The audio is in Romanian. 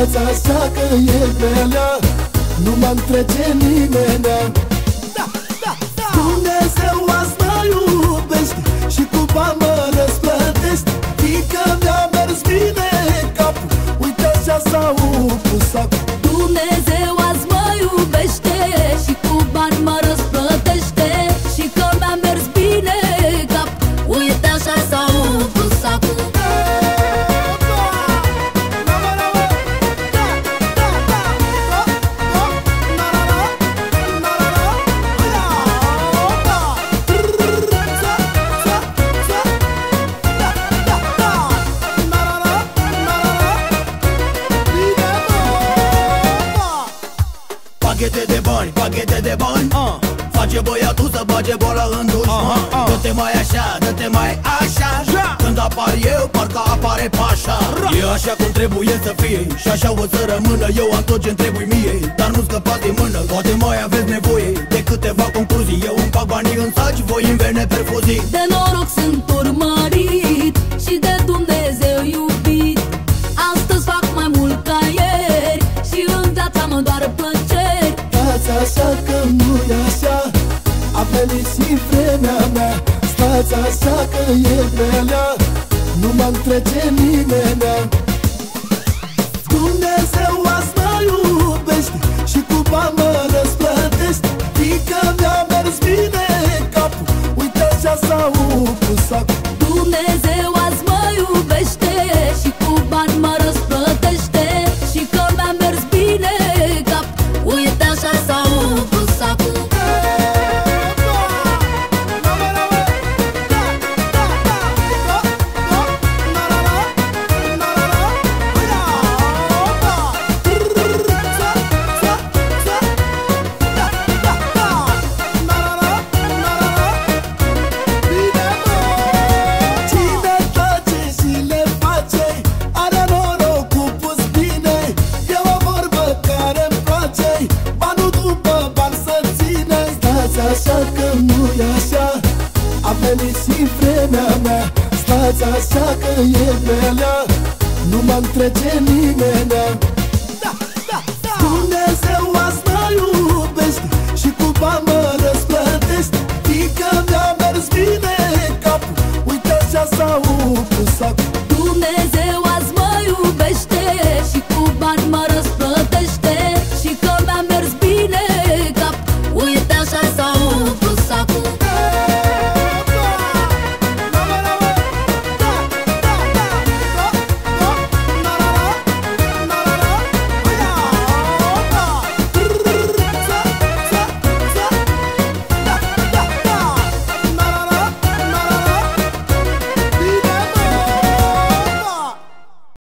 Stați așa că e belea Nu mă întrece nimeni. Da, da, da. Dumnezeu azi mă iubește Și cu bani mă răsplătește Fică mi-a mers bine capul Uite așa s-a upus acum. Dumnezeu Pachete de bani, pachete de bani uh. Face băiatul să bage bola în dușman uh, uh. Dă-te mai așa, dă-te mai așa ja. Când apar eu, parcă apare pașa Ra. E așa cum trebuie să fie Și așa o să rămână Eu am tot ce-mi trebuie mie Dar nu scăpați din mână Poate mai aveți nevoie De câteva concluzii Eu îmi fac banii în saci Voi în vene perfuzii De noroc sunt Stați așa că nu-i așa A venit și vremea mea. Stați așa că e belea Nu mă întrece nimeni. Dumnezeu azi mă iubește Și cu bani mă răsplătește Fică mi-a mers bine capul Uite așa s-a upus acum și vremea mea. Stați așa că e belea Nu mă întrece nimeni